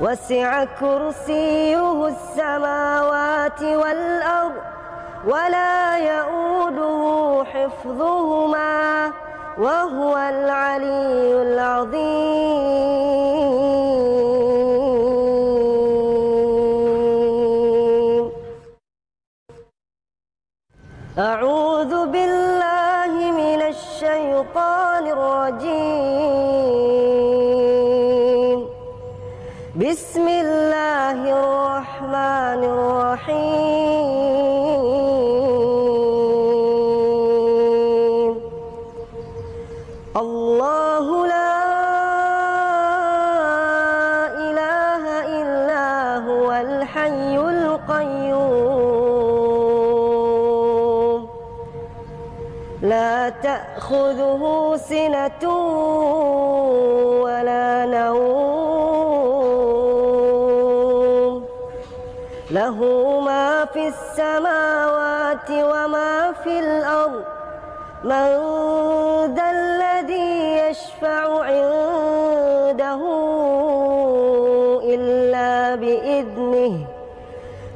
وسع كرسيه السماوات والأرض ولا يؤوده حفظهما وهو العلي العظيم. أعوذ بالله من الشيطان الرجيم. القيوم. لا تأخذه سنة ولا نوم. له ما في السماوات وما في الأرض. من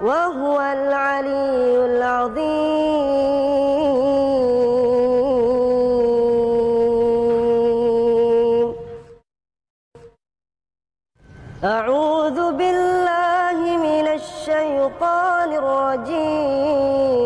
وهو العلي العظيم. أعوذ بالله من الشيطان الرجيم.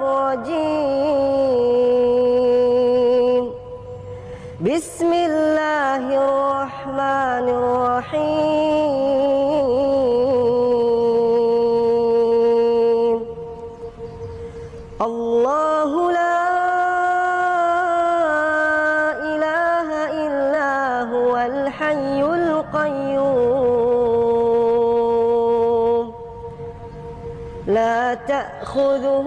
الرجيم. بسم الله الرحمن الرحيم. الله لا إله إلا هو الحي القيوم. لا تأخذه